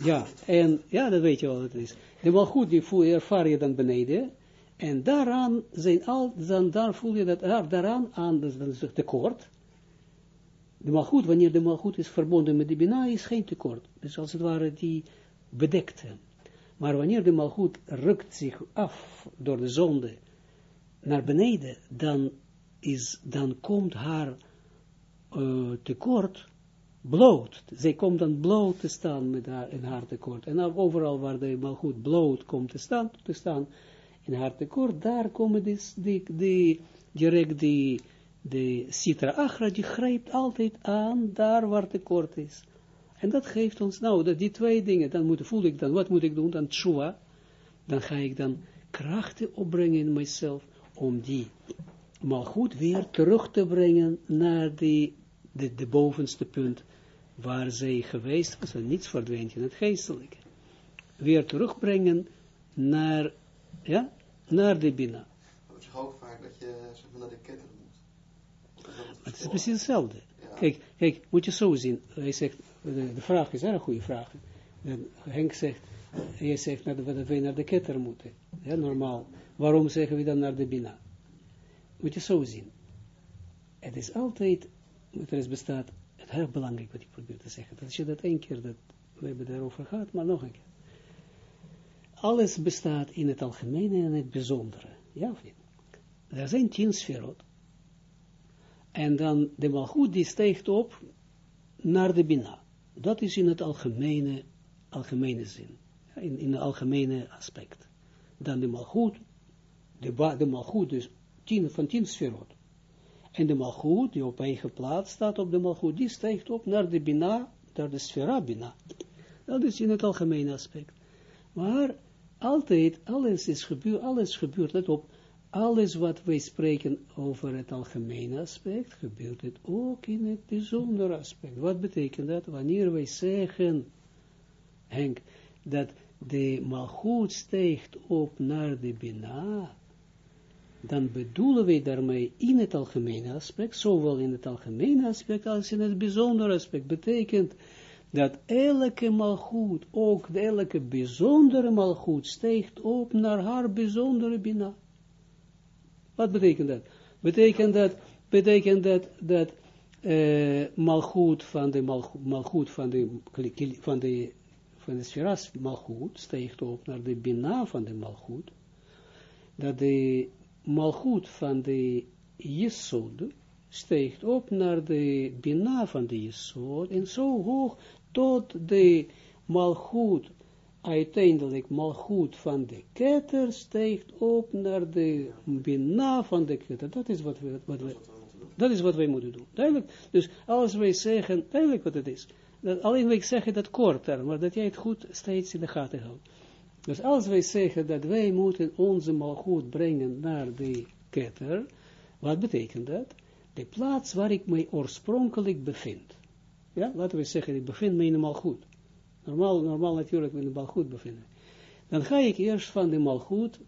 ja, en, ja, dat weet je wel wat het is. De malgoed, die voel, ervaar je dan beneden. En daaraan zijn al, dan daar voel je dat, daar, daaraan aan, dat is het tekort. De malgoed, wanneer de malgoed is verbonden met de bina, is geen tekort. Dus als het ware die bedekte. Maar wanneer de malgoed rukt zich af door de zonde naar beneden, dan, is, dan komt haar uh, tekort bloot. Zij komt dan bloot te staan met haar, in haar tekort. En overal waar de malgoed bloot komt te staan, te staan in haar tekort, daar komen die, die, die direct die, de citra achra, die grijpt altijd aan daar waar tekort is. En dat geeft ons, nou, dat die twee dingen, dan moet, voel ik dan, wat moet ik doen? Dan tshuwa, dan ga ik dan krachten opbrengen in mijzelf, om die malgoed weer terug te brengen naar die de, de bovenste punt waar zij geweest was, en niets verdwijnt in het geestelijke. Weer terugbrengen naar, ja, naar de Bina. Het is ook vaak dat je zeg maar, naar de ketter moet. Het is precies hetzelfde. Kijk, kijk, moet je zo zien. Hij zegt, de, de vraag is een goede vraag. Henk zegt, hij zegt dat we naar de ketter moeten. Ja, normaal. Waarom zeggen we dan naar de Bina? Moet je zo zien het is altijd, er is bestaat, het heel belangrijk wat ik probeer te zeggen. Dat je dat één keer, dat, we hebben daarover gehad, maar nog een keer. Alles bestaat in het algemene en in het bijzondere. Ja of niet? Er zijn tien sferot. En dan de malgoed die steekt op naar de bina. Dat is in het algemene, algemene zin. In, in het algemene aspect. Dan de malgoed, de, de malgoed dus tien, van tien sferot. En de malgoed, die op eigen plaats staat op de malgoed, die stijgt op naar de bina, naar de sfera bina. Dat is in het algemene aspect. Maar altijd, alles is gebeurd, alles gebeurt, let op, alles wat wij spreken over het algemene aspect, gebeurt het ook in het bijzondere aspect. Wat betekent dat? Wanneer wij zeggen, Henk, dat de malgoed stijgt op naar de bina, dan bedoelen wij daarmee in het algemene aspect, zowel in het algemene aspect als in het bijzondere aspect, betekent dat elke malgoed, ook elke bijzondere malgoed, stijgt op naar haar bijzondere bina. Wat betekent dat? Betekent dat, betekent dat, dat uh, van de malgoed van de, van de, van de sferas malgoed stijgt op naar de bina van de malgoed, dat de malgoed van de jesod steekt op naar de bina van de jesod, en zo hoog tot de malgoed, uiteindelijk malgoed van de ketter, steekt op naar de bina van de ketter. Dat is wat, we, wat, we, dat is wat wij moeten doen. Duidelijk. Dus als wij zeggen, duidelijk wat het is. Dat, alleen wij zeggen dat korter, maar dat jij het goed steeds in de gaten houdt. Dus als wij zeggen dat wij moeten onze malgoed brengen naar de ketter, wat betekent dat? De plaats waar ik mij oorspronkelijk bevind. Ja, laten we zeggen, ik bevind me in de. Normaal, normaal natuurlijk in de malgoed bevinden. Dan ga ik eerst van de malgoed,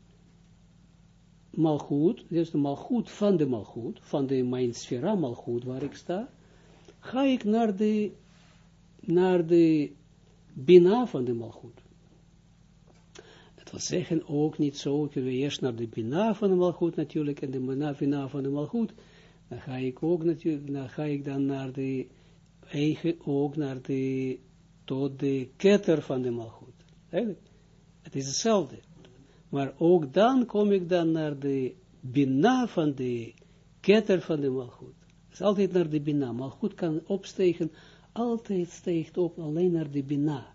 malgoed, dus de malgoed van de malgoed, van de mijn sfera malgoed waar ik sta, ga ik naar de, naar de bina van de malgoed wil zeggen, ook niet zo, kunnen we eerst naar de Bina van de Malchut natuurlijk, en de Bina van de Malchut, dan ga ik ook natuurlijk, dan ga ik dan naar de, eigen, ook naar de, tot de ketter van de Malchut. Het is hetzelfde. Maar ook dan kom ik dan naar de Bina van de ketter van de Malchut. Het is altijd naar de Bina. Malchut kan opstegen, altijd steekt op alleen naar de Bina.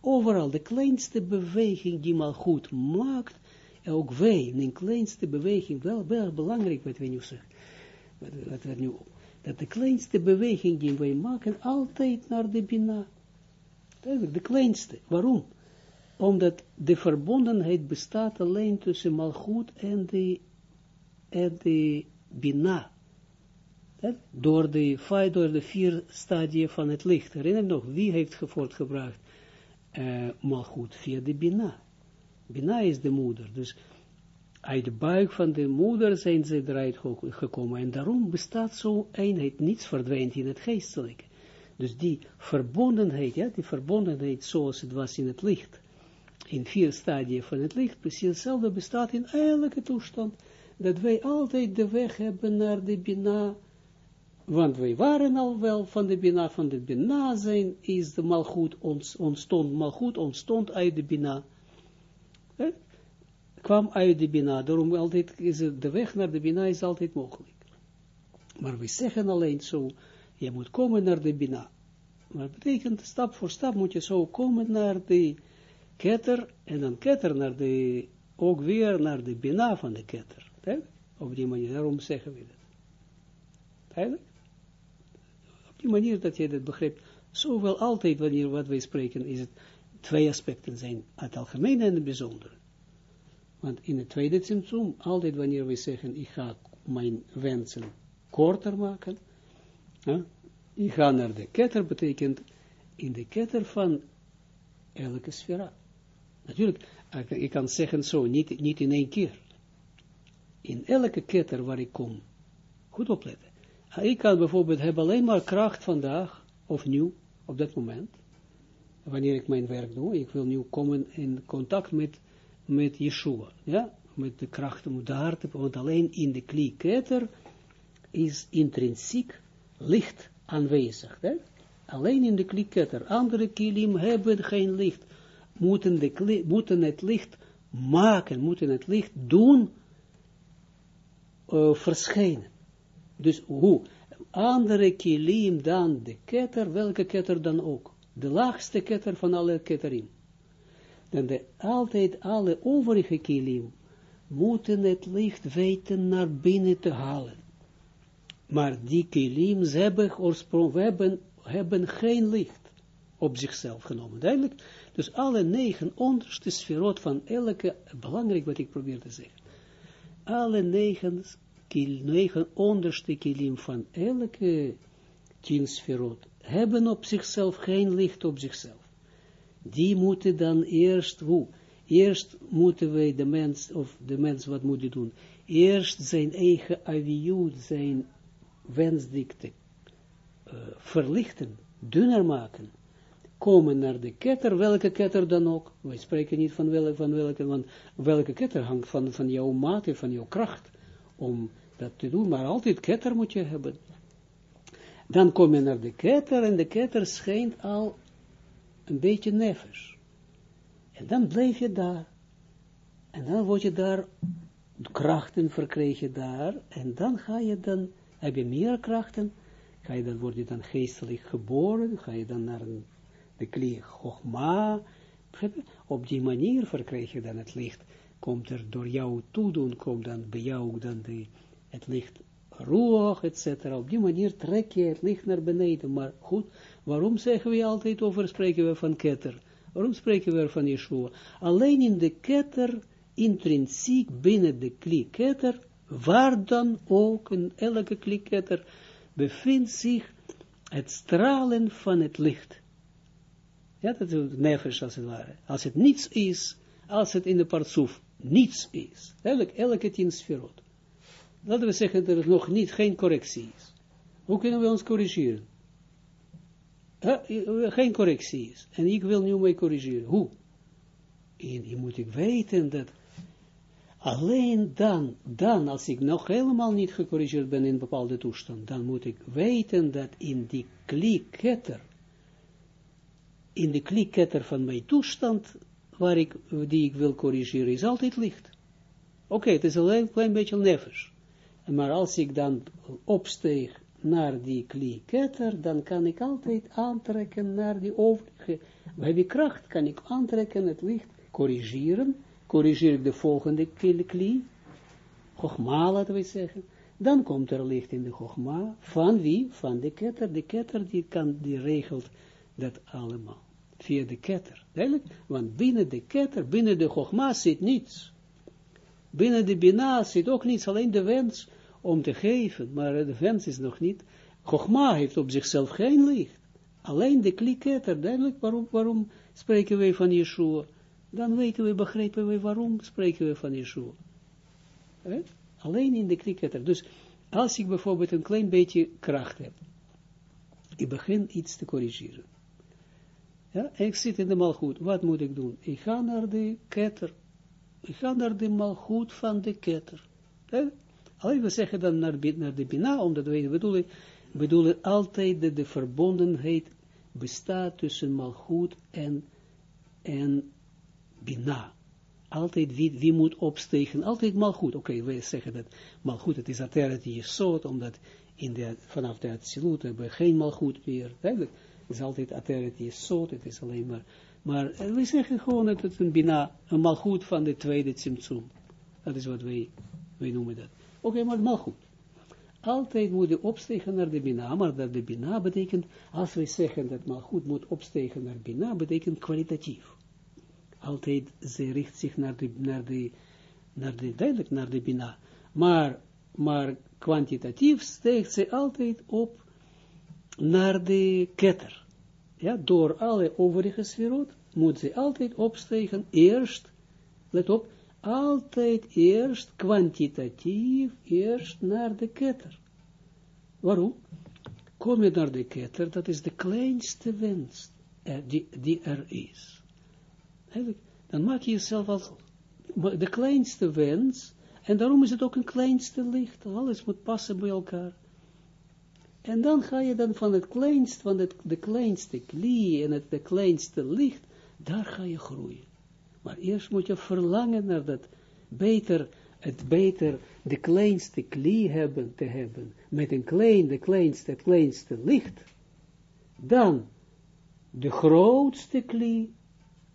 Overal, de kleinste beweging die maar goed maakt, ook wij, een kleinste beweging, wel, wel belangrijk wat we nu zeggen, wat, wat nu, dat de kleinste beweging die wij maken, altijd naar de Bina. De kleinste. Waarom? Omdat de verbondenheid bestaat alleen tussen Malchut en de, en de Bina. Door de, door de vier stadia van het licht. Herinner je nog, wie heeft voortgebracht uh, malgoed via de Bina. Bina is de moeder, dus uit de buik van de moeder zijn ze eruit gekomen en daarom bestaat zo eenheid, niets verdwijnt in het geestelijke. Dus die verbondenheid, ja, die verbondenheid zoals het was in het licht, in vier stadia van het licht, precies hetzelfde bestaat in elke toestand, dat wij altijd de weg hebben naar de Bina, want wij waren al wel van de Bina, van de Bina zijn, is de ons, ontstond, malgoed ontstond uit de Bina. Kwam uit de Bina, daarom altijd is het, de weg naar de Bina is altijd mogelijk. Maar we zeggen alleen zo, je moet komen naar de Bina. Maar dat betekent, stap voor stap moet je zo komen naar de ketter, en dan ketter naar de, ook weer naar de Bina van de ketter. Op die manier, daarom zeggen we dat. Eigenlijk? die manier dat je dat begrijpt, zowel altijd wanneer wat wij spreken, is het twee aspecten zijn, het algemene en het bijzondere. Want in het tweede symptoom, altijd wanneer wij zeggen, ik ga mijn wensen korter maken, hè, ik ga naar de ketter, betekent in de ketter van elke sfera. Natuurlijk, ik kan zeggen zo, niet, niet in één keer. In elke ketter waar ik kom, goed opletten. Ik kan bijvoorbeeld hebben alleen maar kracht vandaag, of nieuw, op dat moment, wanneer ik mijn werk doe, ik wil nu komen in contact met, met Yeshua, ja, met de kracht om daar te, want alleen in de klieketter is intrinsiek licht aanwezig. Hè? Alleen in de kliketter. Andere kilim hebben geen licht. Moeten, de, moeten het licht maken, moeten het licht doen uh, verschijnen. Dus hoe? Andere kilim dan de ketter, welke ketter dan ook. De laagste ketter van alle ketterim. Dan de, altijd alle overige kilim moeten het licht weten naar binnen te halen. Maar die kilim, hebben oorsprong, we hebben, hebben geen licht op zichzelf genomen. Duidelijk? Dus alle negen onderste sferot van elke, belangrijk wat ik probeer te zeggen. Alle negen, negen onderste kilim van elke tien sferot hebben op zichzelf geen licht op zichzelf. Die moeten dan eerst, hoe? Eerst moeten wij de mens, of de mens wat moet doen? Eerst zijn eigen aviut, zijn wensdikte uh, verlichten, dunner maken. Komen naar de ketter, welke ketter dan ook. Wij spreken niet van welke, van welke, want welke ketter hangt van, van jouw mate, van jouw kracht, om dat te doen, maar altijd ketter moet je hebben. Dan kom je naar de ketter en de ketter schijnt al een beetje nefes. En dan blijf je daar. En dan word je daar, krachten verkreeg je daar, en dan ga je dan, heb je meer krachten, ga je dan, word je dan geestelijk geboren, ga je dan naar een, de klie Chogma, op die manier verkrijg je dan het licht, komt er door jou toedoen, komt dan bij jou dan de, het licht roog, etc. Op die manier trek je het licht naar beneden. Maar goed, waarom zeggen we altijd over, spreken we van ketter? Waarom spreken we van Yeshua? Alleen in de ketter, intrinsiek binnen de kliketter, waar dan ook in elke kliketter, bevindt zich het stralen van het licht. Ja, dat is nefesh als het ware. Als het niets is, als het in de partsoef niets is. Elk, elke tien sferot laten we zeggen dat er nog niet, geen correctie is. Hoe kunnen we ons corrigeren? Geen correctie is. En ik wil nu mee corrigeren. Hoe? En je moet ik weten dat alleen dan, dan, als ik nog helemaal niet gecorrigeerd ben in een bepaalde toestand, dan moet ik weten dat in die klikketter, in de klikketter van mijn toestand, waar ik, die ik wil corrigeren, is altijd licht. Oké, het is alleen een klein beetje nefes. Maar als ik dan opsteeg naar die klieketter, dan kan ik altijd aantrekken naar die overige. Bij die kracht kan ik aantrekken het licht, corrigeren. Corrigeer ik de volgende klie, Chogma laten we zeggen. Dan komt er licht in de Chogma. Van wie? Van de ketter. De ketter die, kan, die regelt dat allemaal. Via de ketter. Want binnen de ketter, binnen de Chogma zit niets. Binnen de Bina zit ook niets, alleen de wens om te geven, maar de wens is nog niet. Chogma heeft op zichzelf geen licht. Alleen de kliketter, duidelijk waarom, waarom spreken wij van Yeshua. Dan weten we, begrijpen we waarom spreken we van Yeshua. Alleen in de kliketter. Dus als ik bijvoorbeeld een klein beetje kracht heb, ik begin iets te corrigeren. Ja, ik zit in de malgoed. Wat moet ik doen? Ik ga naar de ketter. Ik ga naar de malgoed van de ketter. Alleen we zeggen dan naar, naar de Bina, omdat we bedoelen, bedoelen altijd dat de verbondenheid bestaat tussen Malchut en, en Bina. Altijd wie, moet opstegen, altijd Malchut. Oké, okay, wij zeggen dat Malchut, het is Atereti Jesod, omdat in de, vanaf de Atsilut hebben we geen Malchut meer. Het is altijd Atereti Jesod, het is alleen maar, maar eh, we zeggen gewoon dat het een Bina, een Malchut van de tweede Tzimtzum. Dat is wat wij, wij noemen dat. Oké, okay, maar goed. Altijd moet je opstegen naar de Bina, maar dat de Bina betekent, als wij zeggen dat maar goed moet opstegen naar Bina, betekent kwalitatief. Altijd, ze richt zich naar de, naar de, naar de, duidelijk naar de Bina. Maar, maar kwantitatief steekt ze altijd op naar de ketter. Ja, door alle overige sferot moet ze altijd opstegen, eerst, let op, altijd eerst kwantitatief, eerst naar de ketter. Waarom? Kom je naar de ketter, dat is de kleinste wens eh, die, er is. Dan maak je jezelf als de kleinste wens, en daarom is het ook een kleinste licht. Alles moet passen bij elkaar. En dan ga je dan van het kleinste, van het, de kleinste klie en het de kleinste licht, daar ga je groeien. Maar eerst moet je verlangen naar dat beter, het beter, de kleinste klie hebben te hebben, met een klein, de kleinste, kleinste licht, dan de grootste klie,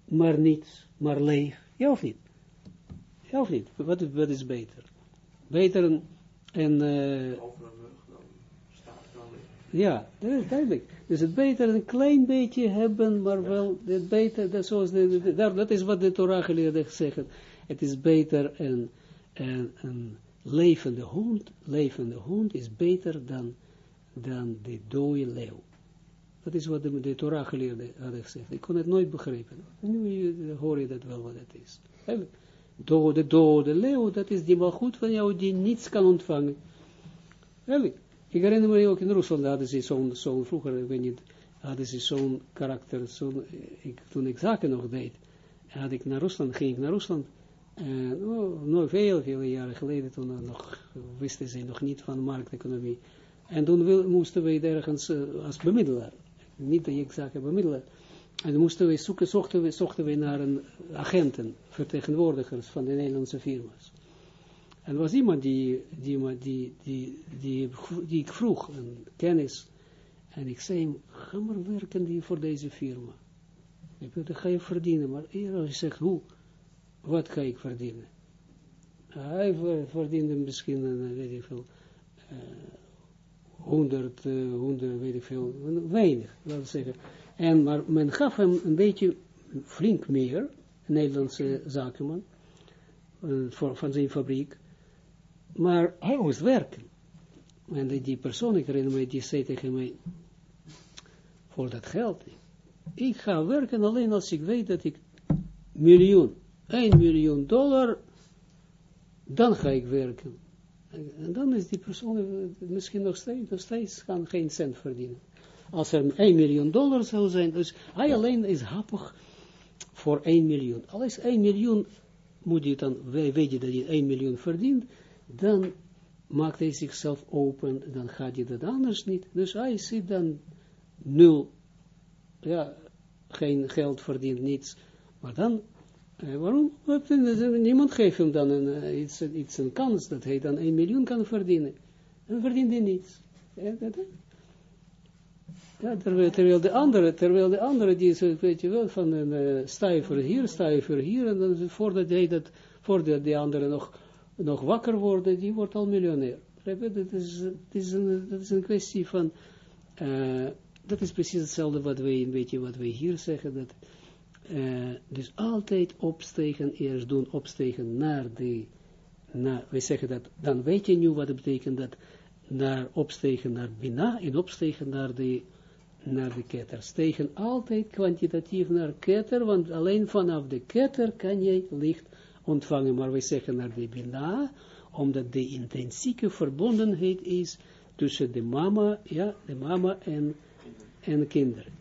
maar niets, maar leeg. Ja of niet? Ja of niet? Wat, wat is beter? Beter een, een uh, ja, dat is duidelijk. Dus het beter een klein beetje hebben, maar wel het beter, dat, zoals de, dat is wat de Torah geleerden zeggen. Het is beter een, een, een levende hond, levende hond is beter dan, dan de dode leeuw. Dat is wat de, de Torah geleerden hadden gezegd. Ik kon het nooit begrijpen. Nu hoor je dat wel wat het is. Dode, dode leeuw, dat is die mal goed van jou die niets kan ontvangen. Eigenlijk. Ik herinner me ook in Rusland hadden ze zo'n, zo vroeger, weet niet, hadden zo'n karakter, zo ik, toen ik zaken nog deed, had ik naar Rusland, ging ik naar Rusland, en oh, nog veel, vele jaren geleden, toen nog, wisten ze nog niet van markteconomie. En toen moesten we ergens uh, als bemiddelaar, niet ik zaken bemiddelaar, en dan moesten we zoeken, zochten we, zochten we naar een agenten, vertegenwoordigers van de Nederlandse firma's. En was iemand die, die, die, die, die, die ik vroeg, een kennis, en ik zei hem, ga maar werken die voor deze firma. Dat ga je verdienen, maar eerlijk zegt, hoe, wat ga ik verdienen? Hij verdiende misschien, uh, weet ik veel, uh, honderd, uh, honderd, weet ik veel, weinig, laten we zeggen. En, maar men gaf hem een beetje flink meer, een Nederlandse zakenman, van zijn fabriek, maar hij moest werken. En die, persoon, ik herinner me, die zei tegen mij, voor dat geld, ik ga werken alleen als ik weet dat ik miljoen, 1 miljoen dollar, dan ga ik werken. En, dan is die persoon misschien nog steeds, nog steeds kan geen cent verdienen. Als er 1 miljoen dollar zou zijn, dus hij alleen is happig voor 1 miljoen. Al is 1 miljoen, moet je dan, weet je dat je 1 miljoen verdient, dan maakt hij zichzelf open, dan gaat hij dat anders niet. Dus hij ziet dan nul, ja, geen geld verdient, niets. Maar dan, eh, waarom? Niemand geeft hem dan een, iets, een kans dat hij dan 1 miljoen kan verdienen. Dan verdient hij niets. Ja, terwijl, terwijl, de andere, terwijl de andere, die is, weet je wel, van een uh, stijver hier, stijver hier, en dan voordat hij dat, voordat die andere nog nog wakker worden, die wordt al miljonair. Dat is, is, een, is een kwestie van, uh, dat is precies hetzelfde wat wij, een beetje wat wij hier zeggen, dat, uh, dus altijd opstegen, eerst doen opstegen naar de, naar, wij zeggen dat, dan weet je nu wat het betekent, dat naar opstegen naar Bina en opstegen naar de, naar de ketter. Stegen altijd kwantitatief naar ketter, want alleen vanaf de ketter kan je licht ontvangen, maar wij zeggen naar de Bina, omdat de intensieke verbondenheid is tussen de mama, ja, de mama en, en kinderen.